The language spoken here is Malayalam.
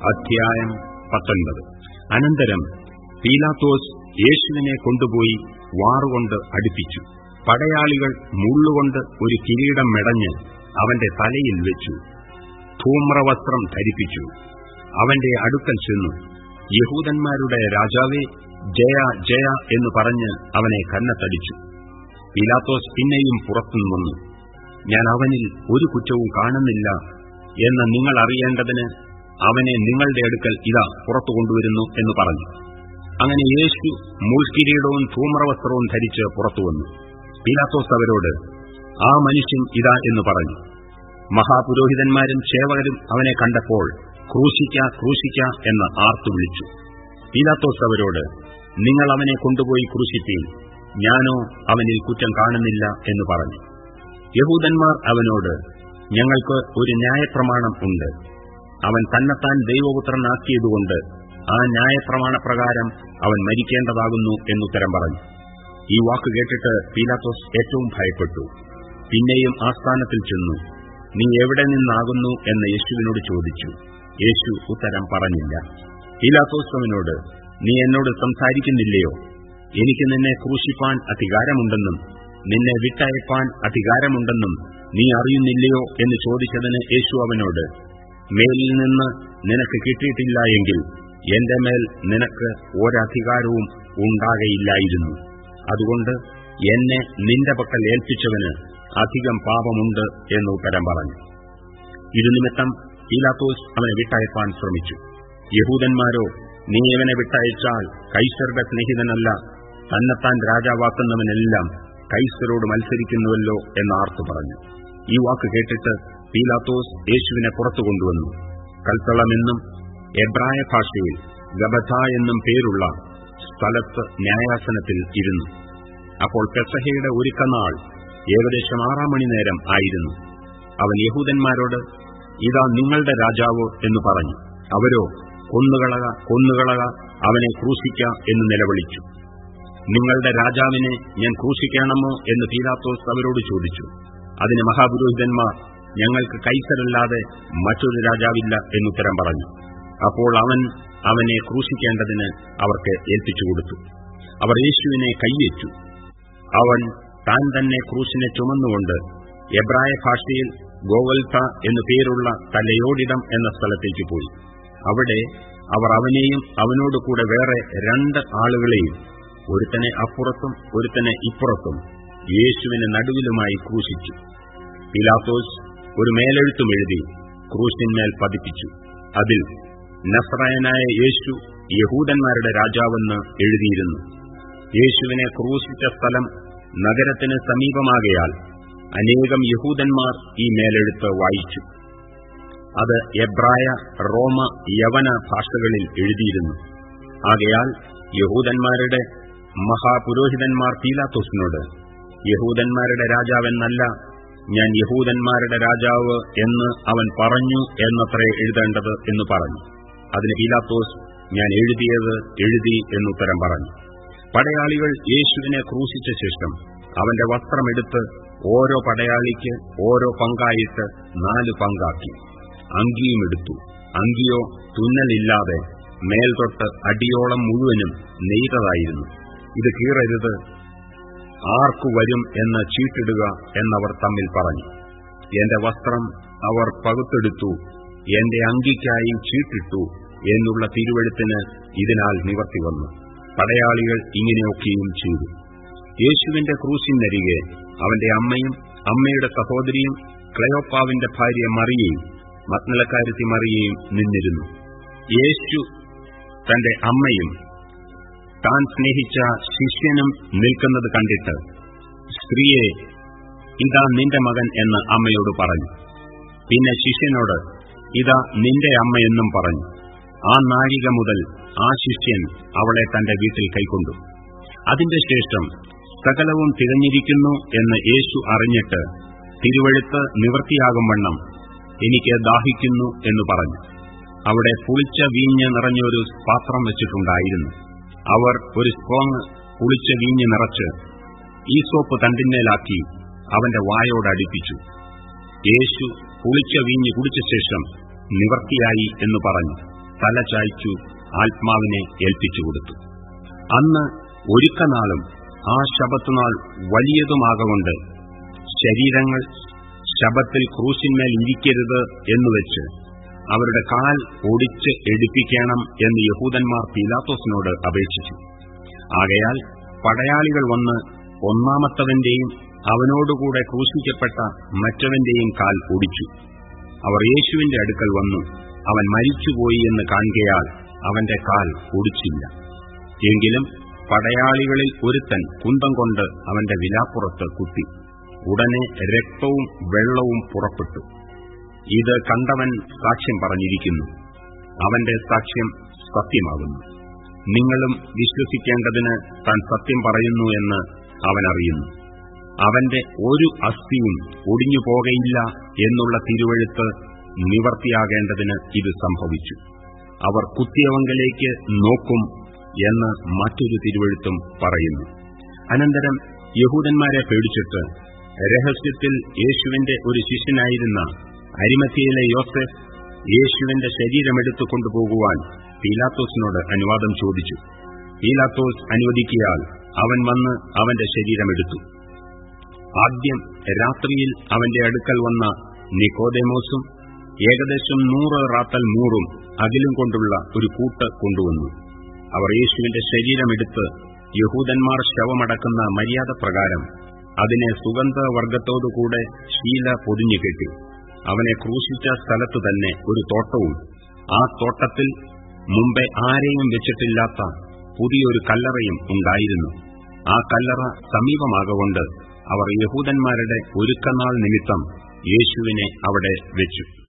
അധ്യായം പത്തൊൻപത്. അനന്തരം പീലാത്തോസ് യേശുവിനെ കൊണ്ടുപോയി വാറുകൊണ്ട് അടുപ്പിച്ചു. പടയാളികൾ മുള്ളുകൊണ്ട് ഒരു കിരീടം മെടഞ്ഞ് അവന്റെ തലയിൽ വെച്ചു. ധൂമ്രവസ്ത്രം ധരിപ്പിച്ചു. അവന്റെ അടുക്കൽ ചെന്നു. യഹൂദന്മാരുടെ രാജാവേ ജയ ജയ എന്ന് പറഞ്ഞ് അവനെ കന്നത്തടിച്ചു. പീലാത്തോസ് പിന്നെയും പുറത്തുനിന്ന് ഞാൻ അവനിൽ ഒരു കുറ്റവും കാണുന്നില്ല എന്ന് നിങ്ങൾ അറിയേണ്ടതിന് അവനെ നിങ്ങളുടെ അടുക്കൽ ഇതാ പുറത്തു കൊണ്ടുവരുന്നു എന്ന് പറഞ്ഞു. അങ്ങനെ യേശു മുൾക്കിരീടവും ധൂമ്രവസ്ത്രവും ധരിച്ച് പുറത്തുവന്നു പിലാത്തോസ് അവരോട് ആ മനുഷ്യൻ ഇതാ എന്ന് പറഞ്ഞു. മഹാപുരോഹിതന്മാരും സേവകരും അവനെ കണ്ടപ്പോൾ ക്രൂശിക്ക ക്രൂശിക്ക എന്ന് ആർത്തു വിളിച്ചു. പീലാത്തോസ് അവരോട് നിങ്ങൾ അവനെ കൊണ്ടുപോയി ക്രൂശിപ്പീൻ. ഞാനോ അവനിൽ കുറ്റം കാണുന്നില്ല എന്ന് പറഞ്ഞു. യഹൂദന്മാർ അവനോട് ഞങ്ങൾക്ക് ഒരു ന്യായപ്രമാണം ഉണ്ട്. അവൻ തന്നെത്താൻ ദൈവപുത്രനാക്കിയതുകൊണ്ട് ആ ന്യായപ്രമാണപ്രകാരം അവൻ മരിക്കേണ്ടതാകുന്നു എന്നുത്തരം പറഞ്ഞു. ഈ വാക്ക് കേട്ടിട്ട് പീലാത്തോസ് ഏറ്റവും ഭയപ്പെട്ടു. പിന്നെയും ആസ്ഥാനത്തിൽ ചെന്നു. നീ എവിടെ നിന്നാകുന്നു? എന്ന് യേശുവിനോട് ചോദിച്ചു. യേശു ഉത്തരം പറഞ്ഞില്ല. പീലാത്തോസ് അവനോട് നീ എന്നോട് സംസാരിക്കുന്നില്ലയോ? എനിക്ക് നിന്നെ ക്രൂശിപ്പാൻ അധികാരമുണ്ടെന്നും നിന്നെ വിട്ടയപ്പാൻ അധികാരമുണ്ടെന്നും നീ അറിയുന്നില്ലയോ? എന്ന് ചോദിച്ചതിന് യേശു അവനോട് മേലിൽ നിന്ന് നിനക്ക് കിട്ടിയിട്ടില്ല എങ്കിൽ എന്റെ മേൽ നിനക്ക് ഒരധികാരവും ഉണ്ടാകയില്ലായിരുന്നു. അതുകൊണ്ട് എന്നെ നിന്റെ പക്കൽ ഏൽപ്പിച്ചവന് അധികം പാപമുണ്ട് എന്ന് ഉത്തരം പറഞ്ഞു. ഇരുനിമിത്തം പീലാത്തോസ് അവനെ വിട്ടയപ്പാൻ ശ്രമിച്ചു. യഹൂദന്മാരോ നീ ഇവനെ വിട്ടയച്ചാൽ കൈസറുടെ സ്നേഹിതനല്ല തന്നെത്താൻ രാജാവാക്കുന്നവനെല്ലാം കൈസരോട് മത്സരിക്കുന്നുവല്ലോ എന്ന് ആർത്തു പറഞ്ഞു. ഈ വാക്ക് കേട്ടിട്ട് പീലാത്തോസ് യേശുവിനെ പുറത്തു കൊണ്ടുവന്നു കൽത്തളമെന്നും എബ്രായ ഭാഷയിൽ ഗബഥ എന്നും പേരുള്ള സ്ഥലത്ത് ന്യായാസനത്തിൽ ഇരുന്നു. അപ്പോൾ പെസഹയുടെ ഒരുക്കനാൾ ഏകദേശം ആറാം മണി നേരം ആയിരുന്നു. അവൻ യഹൂദന്മാരോട് ഇതാ നിങ്ങളുടെ രാജാവ് എന്ന് പറഞ്ഞു. അവരോ കൊന്നുകളക കൊന്നുകളക അവനെ ക്രൂശിക്ക എന്ന് നിലവിളിച്ചു. നിങ്ങളുടെ രാജാവിനെ ഞാൻ ക്രൂശിക്കണമോ? എന്ന് പീലാത്തോസ് അവരോട് ചോദിച്ചു. അതിന് മഹാപുരോഹിതന്മാർ ഞങ്ങൾക്ക് കൈസരല്ലാതെ മറ്റൊരു രാജാവില്ല എന്നുത്തരം പറഞ്ഞു. അപ്പോൾ അവൻ അവനെ ക്രൂശിക്കേണ്ടതിന് അവർക്ക് ഏൽപ്പിച്ചു കൊടുത്തു. അവർ യേശുവിനെ കൈയേറ്റു. അവൻ താൻ തന്നെ ക്രൂശിനെ ചുമന്നുകൊണ്ട് എബ്രായ ഭാഷയിൽ ഗോവൽത്ത എന്നു പേരുള്ള തലയോടിടം എന്ന സ്ഥലത്തേക്ക് പോയി. അവിടെ അവർ അവനെയും അവനോടുകൂടെ വേറെ രണ്ട് ആളുകളെയും ഒരുത്തനെ അപ്പുറത്തും ഒരുത്തനെ ഇപ്പുറത്തും യേശുവിന് നടുവിലുമായി ക്രൂശിച്ചു. പിലാത്തോസ് ഒരു മേലെഴുത്തും എഴുതി ക്രൂശിന്മേൽ പതിപ്പിച്ചു. അതിൽ നസ്രായനായ യേശു യഹൂദന്മാരുടെ രാജാവെന്ന് എഴുതിയിരുന്നു. യേശുവിനെ ക്രൂശിച്ച സ്ഥലം നഗരത്തിന് സമീപമാകയാൽ അനേകം യഹൂദന്മാർ ഈ മേലെഴുത്ത് വായിച്ചു. അത് എബ്രായ റോമ യവന ഭാഷകളിൽ എഴുതിയിരുന്നു. ആകയാൽ യഹൂദന്മാരുടെ മഹാപുരോഹിതന്മാർ പീലാത്തോസിനോട് യഹൂദന്മാരുടെ രാജാവെന്നല്ല ഞാൻ യഹൂദന്മാരുടെ രാജാവ് എന്ന് അവൻ പറഞ്ഞു എന്നത്രേ എഴുതേണ്ടത് എന്ന് പറഞ്ഞു. അതിന് പീലാത്തോസ് ഞാൻ എഴുതിയത് എഴുതി എന്നുത്തരം പറഞ്ഞു. പടയാളികൾ യേശുവിനെ ക്രൂശിച്ച ശേഷം അവന്റെ വസ്ത്രമെടുത്ത് ഓരോ പടയാളിക്ക് ഓരോ പങ്കായിട്ട് നാല് പങ്കാക്കി. അങ്കിയും എടുത്തു. അങ്കിയോ തുന്നലില്ലാതെ മേൽതൊട്ട് അടിയോളം മുഴുവനും നെയ്തതായിരുന്നു. ഇത് കീറരുത് ആർക്കു വരും എന്ന് ചീട്ടിടുക എന്നവർ തമ്മിൽ പറഞ്ഞു. എന്റെ വസ്ത്രം അവർ പകുത്തെടുത്തു എന്റെ അങ്കിക്കായി ചീട്ടിട്ടു എന്നുള്ള തിരുവഴുത്തിന് ഇതിനാൽ നിവർത്തി വന്നു. പടയാളികൾ ഇങ്ങനെയൊക്കെയും ചെയ്തു. യേശുവിന്റെ ക്രൂശിനരികെ അവന്റെ അമ്മയും അമ്മയുടെ സഹോദരിയും ക്ലയോപ്പാവിന്റെ ഭാര്യ മറിയയും മത്നലക്കാരത്തി മറിയയും നിന്നിരുന്നു. യേശു തന്റെ അമ്മയും താൻ സ്നേഹിച്ച ശിഷ്യനും നിൽക്കുന്നത് കണ്ടിട്ട് സ്ത്രീയെ ഇതാ നിന്റെ മകൻ എന്ന് അമ്മയോട് പറഞ്ഞു. പിന്നെ ശിഷ്യനോട് ഇതാ നിന്റെ അമ്മയെന്നും പറഞ്ഞു. ആ നാഴിക മുതൽ ആ ശിഷ്യൻ അവളെ തന്റെ വീട്ടിൽ കൈക്കൊണ്ടു. അതിന്റെ ശേഷം സകലവും തികഞ്ഞിരിക്കുന്നു എന്ന് യേശു അറിഞ്ഞിട്ട് തിരുവഴുത്ത് നിവൃത്തിയാകും വണ്ണം എനിക്ക് ദാഹിക്കുന്നു എന്ന് പറഞ്ഞു. അവിടെ പുളിച്ച വീഞ്ഞ് നിറഞ്ഞൊരു പാത്രം വെച്ചിട്ടുണ്ടായിരുന്നു. അവർ ഒരു സ്ട്രോങ് കുളിച്ച വീഞ്ഞ് നിറച്ച് ഈ സോപ്പ് തണ്ടിന്മേലാക്കി അവന്റെ വായോട് അടുപ്പിച്ചു. യേശു കുളിച്ച വീഞ്ഞ് കുടിച്ച ശേഷം നിവർത്തിയായി എന്ന് പറഞ്ഞു. തല ചായ്ച്ചു ആത്മാവിനെ ഏൽപ്പിച്ചുകൊടുത്തു അന്ന് ഒരുക്കനാളും ആ ശബത്തുനാൾ വലിയതുമാകൊണ്ട് ശരീരങ്ങൾ ശബത്തിൽ ക്രൂശിന്മേൽ ഇരിക്കരുത് എന്നുവെച്ച് അവരുടെ കാൽ ഒടിച്ച് എടുപ്പിക്കണം എന്ന് യഹൂദന്മാർ പീലാത്തോസിനോട് അപേക്ഷിച്ചു. ആകയാൽ പടയാളികൾ വന്ന് ഒന്നാമത്തവന്റെയും അവനോടുകൂടെ ക്രൂശിക്കപ്പെട്ട മറ്റവന്റെയും കാൽ ഒടിച്ചു. അവർ യേശുവിന്റെ അടുക്കൽ വന്നു. അവൻ മരിച്ചുപോയി എന്ന് കാണുകയാൽ അവന്റെ കാൽ ഒടിച്ചില്ല. എങ്കിലും പടയാളികളിൽ ഒരുത്തൻ കുന്തം കൊണ്ട് അവന്റെ വിലാപ്പുറത്ത് കുത്തി. ഉടനെ രക്തവും വെള്ളവും പുറപ്പെട്ടു. ഇത് കണ്ടവൻ സാക്ഷ്യം പറഞ്ഞിരിക്കുന്നു. അവന്റെ സാക്ഷ്യം സത്യമാകുന്നു. നിങ്ങളും വിശ്വസിക്കേണ്ടതിന് താൻ സത്യം പറയുന്നു എന്ന് അവനറിയുന്നു അവന്റെ ഒരു അസ്ഥിയും ഒടിഞ്ഞു പോകയില്ല എന്നുള്ള തിരുവഴുത്ത് നിവർത്തിയാകേണ്ടതിന് ഇത് സംഭവിച്ചു. അവർ കുത്തിയവങ്കലേക്ക് നോക്കും എന്ന് മറ്റൊരു തിരുവഴുത്തും പറയുന്നു. അനന്തരം യഹൂദന്മാരെ പേടിച്ചിട്ട് രഹസ്യത്തിൽ യേശുവിന്റെ ഒരു ശിഷ്യനായിരുന്ന അരിമത്തിയിലെ യോസെഫ് യേശുവിന്റെ ശരീരമെടുത്തു കൊണ്ടുപോകുവാൻ പീലാത്തോസിനോട് അനുവാദം ചോദിച്ചു. പീലാത്തോസ് അനുവദിക്കിയാൽ അവൻ വന്ന് അവന്റെ ശരീരമെടുത്തു ആദ്യം രാത്രിയിൽ അവന്റെ അടുക്കൽ വന്ന നിക്കോദേമോസും ഏകദേശം നൂറ് റാത്തൽ നൂറും അകിലും കൊണ്ടുള്ള ഒരു കൂട്ട് കൊണ്ടുവന്നു. അവർ യേശുവിന്റെ ശരീരമെടുത്ത് യഹൂദന്മാർ ശവമടക്കുന്ന മര്യാദ പ്രകാരം അതിനെ സുഗന്ധവർഗത്തോടുകൂടെ ശീല പൊതിഞ്ഞു കെട്ടി. അവനെ ക്രൂശിച്ച സ്ഥലത്തു തന്നെ ഒരു തോട്ടവും. ആ തോട്ടത്തിൽ മുമ്പേ ആരെയും വെച്ചിട്ടില്ലാത്ത പുതിയൊരു കല്ലറയും ഉണ്ടായിരുന്നു. ആ കല്ലറ സമീപമാകൊണ്ട് അവർ യഹൂദന്മാരുടെ ഒരുക്കനാൾ നിമിത്തം യേശുവിനെ അവിടെ വെച്ചു.